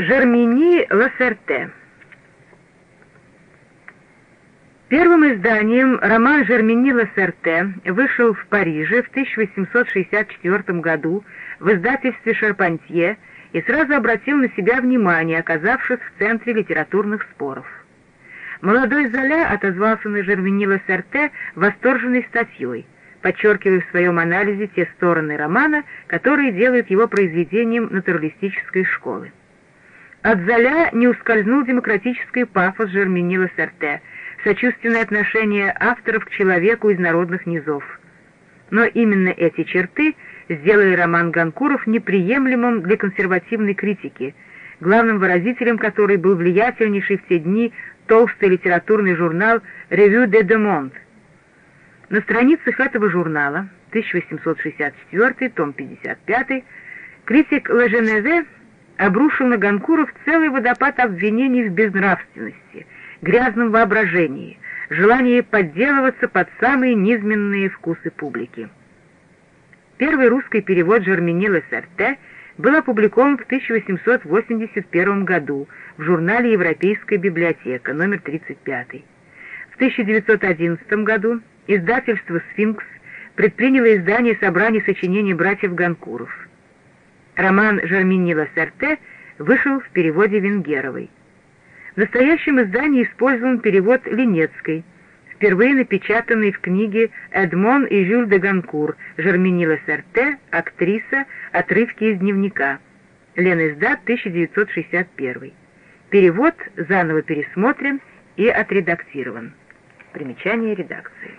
Жермени Лассерте Первым изданием роман Жермени Лассерте вышел в Париже в 1864 году в издательстве «Шарпантье» и сразу обратил на себя внимание, оказавшись в центре литературных споров. Молодой Золя отозвался на Жермени Лассерте восторженной статьей, подчеркивая в своем анализе те стороны романа, которые делают его произведением натуралистической школы. От Золя не ускользнул демократический пафос Жермени Лассерте, сочувственное отношение авторов к человеку из народных низов. Но именно эти черты сделали роман Ганкуров неприемлемым для консервативной критики, главным выразителем которой был влиятельнейший в те дни толстый литературный журнал «Revue de Demont». На страницах этого журнала, 1864, том 55, критик Леженезе обрушил на Ганкуров целый водопад обвинений в безнравственности, грязном воображении, желании подделываться под самые низменные вкусы публики. Первый русский перевод Жерменила Сарте был опубликован в 1881 году в журнале «Европейская библиотека», номер 35. В 1911 году издательство «Сфинкс» предприняло издание собраний сочинений братьев Ганкуров. Роман Жерменила Сарте вышел в переводе Венгеровой. В настоящем издании использован перевод Ленецкой – впервые напечатанный в книге «Эдмон и Жюль де Ганкур», Жерменила Сарте, актриса, отрывки из дневника. Ленэсдат, 1961. Перевод заново пересмотрен и отредактирован. Примечание редакции.